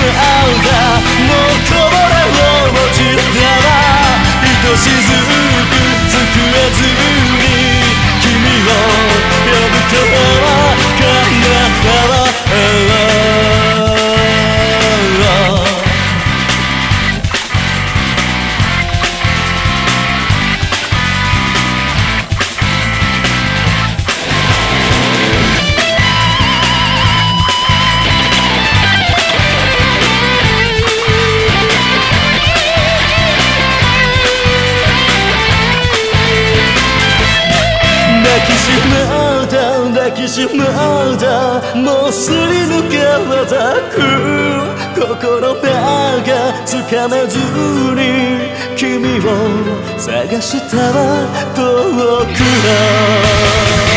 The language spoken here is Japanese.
合うんだもうこぼれ落ちるなら愛しず抱きしまだもうすり抜けはたく心だがつかめずに君を探した遠くの